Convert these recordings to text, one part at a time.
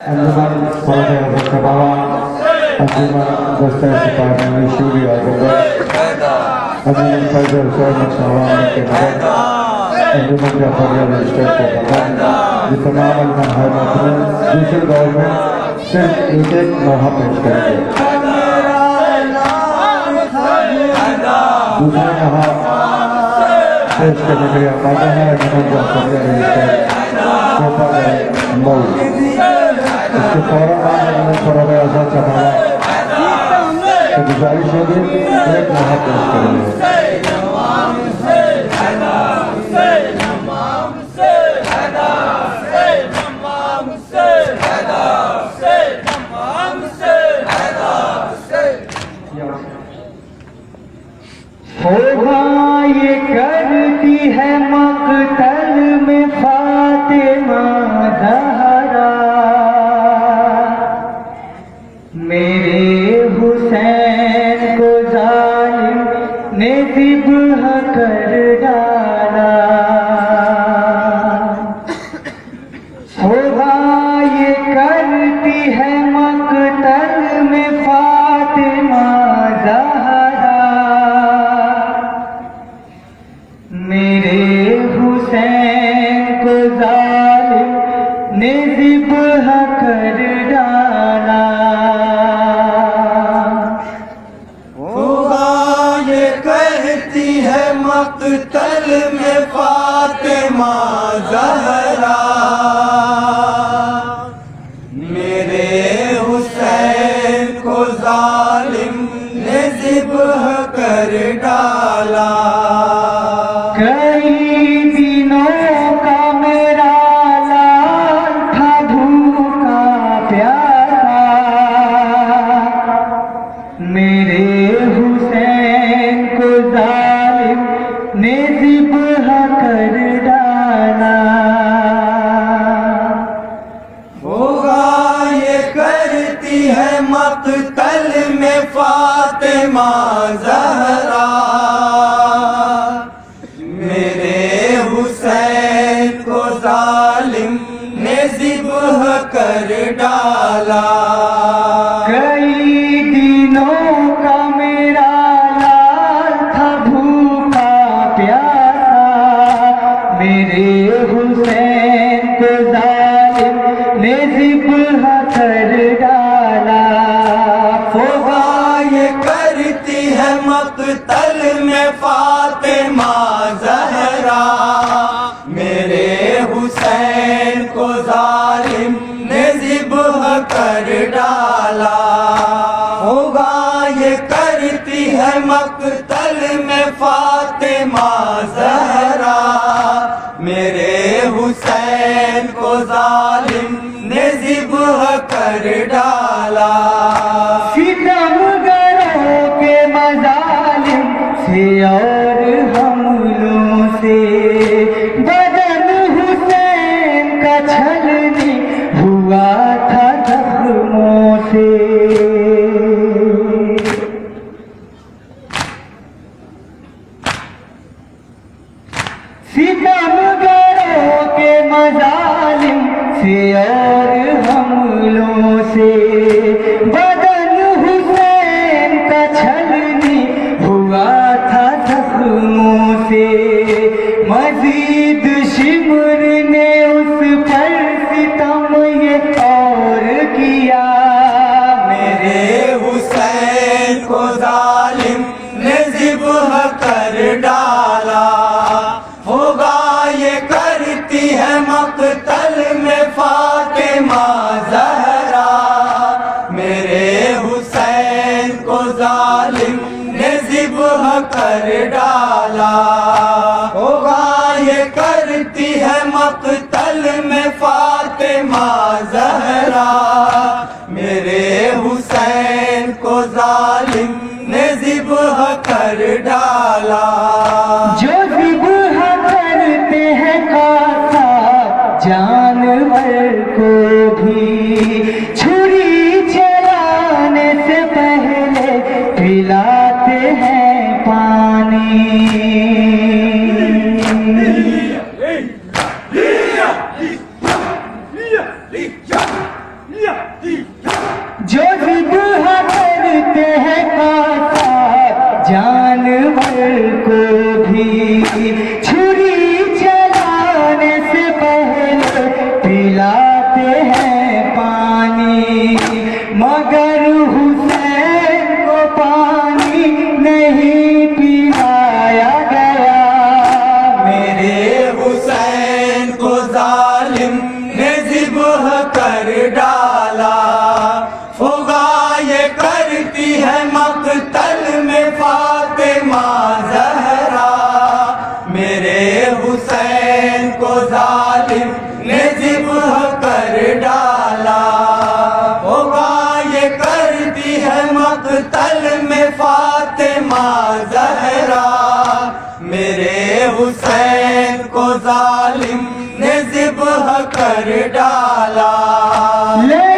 انجمن صلاح حضرت بابا انجمن دستہ سپاہی شوری آزمگڑھ انجمن فیض حسین نوان کے مدد انجمن جعفریہ رجسٹر کو مدد یہ تمام علمان ہے محترم دوسرے دور میں صرف ایک ایک نوحہ پیش کریں گے دوسرے نوحہ پیش کرنے کے لیے آمادہ ہے انجمن جعفریہ رجسٹر کوپا ہے مول اس کے فوراً بعد انجمن فروغ آزاد چپالا سے گزارش ہوگی ایک نوحہ پیش کریں گے ہوگا یہ کرتی ہے مقتل ہے مقتل میں فاطمہ زہرا۔ میرے حسین کو ظالم نے ذبح کر ڈالا۔ ہوگا یہ کہتی ہے مقتل میں فاطمہ زہرا۔ حسین کو ظالم نے ذبح کر ڈالا۔ ہوگا یہ کرتی ہے مقتل میں فاطمہ زہرا۔ میرے حسین کو ظالم نے ذبح کر ڈالا۔ ستم گروں کے مظالم سے اور حملوں کر ڈالا۔ ہوگا یہ کرتی ہے مقتل میں فاطمہ زہرا۔ میرے حسین کو ظالم نے ذبح کر ڈالا۔ وہ کر ڈالا۔ فغا یہ کرتی ہے مقتل میں فاطمہ زہرا۔ میرے حسین کو ظالم نے زبہ کر ڈالا۔ فغا یہ کرتی ہے مقتل میں فاطمہ زہرا۔ میرے حسین کو ظالم کر ڈالا۔ لے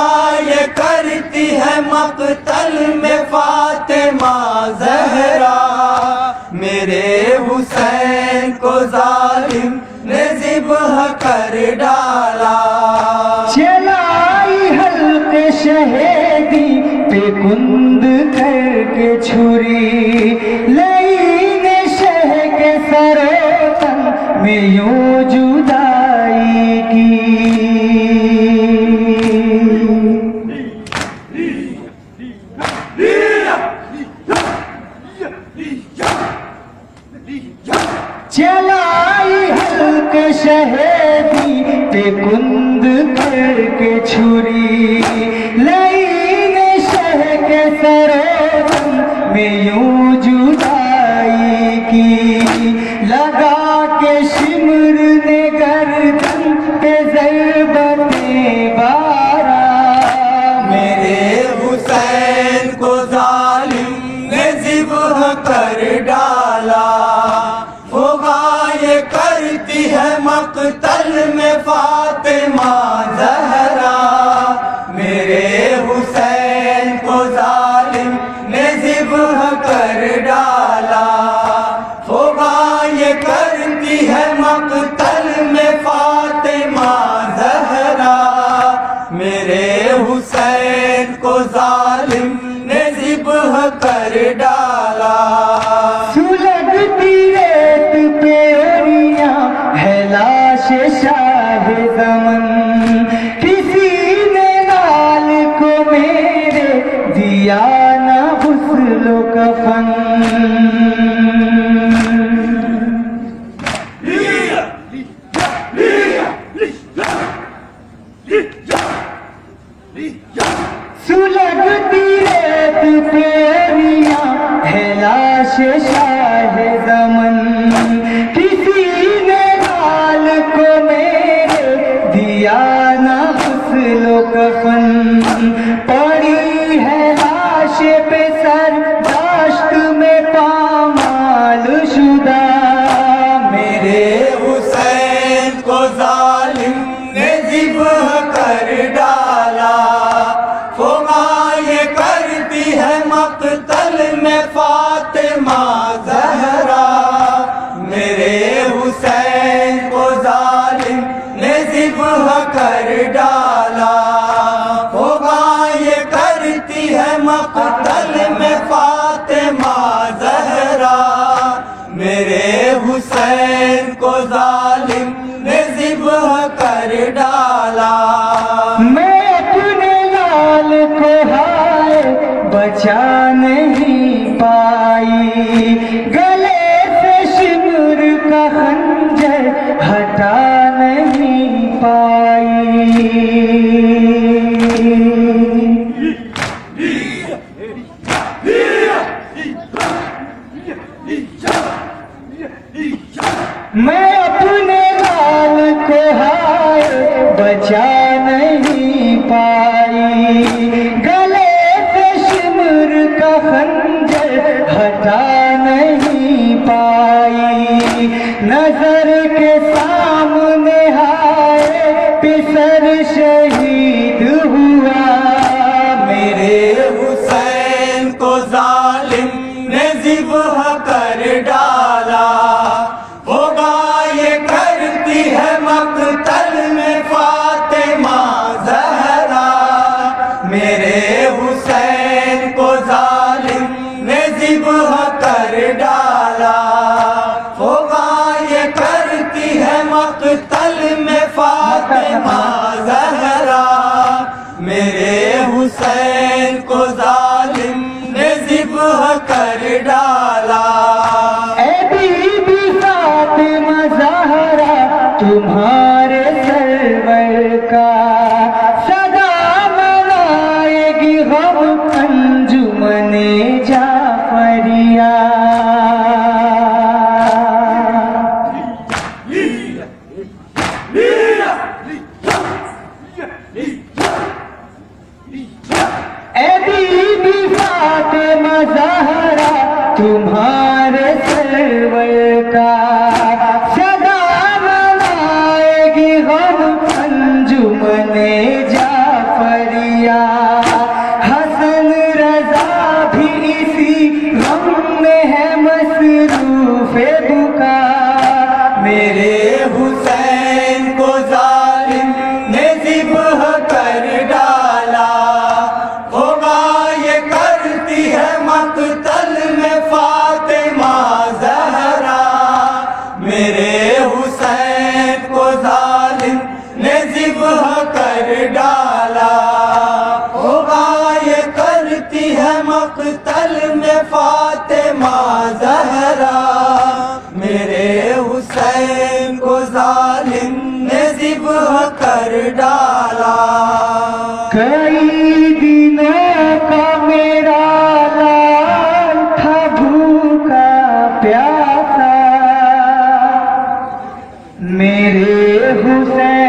ہے مقتل میں فاطمہ زہرا۔ میرے حسین کو ظالم نے ذبح کر ڈالا۔ چلائی حلق شہدی پہ گند کر کے چھری۔ فی زمن میں فاطمہ زہرا، میرے حسین کو ظالم نے ذبح کر ڈالا۔ ہوگا یہ کرتی ہے مقتل میں فاطمہ زہرا، میرے حسین کو ظالم میں اپنے لال کو ہار بچا نہیں پائی۔ گلے سے شمر کا خنجر ہٹا نہیں پائی۔ نظر کے سامنے ہائے پسر شہید ہوا۔ میرے حسین کو ظالم نے ذبح حسین کو میرے حسین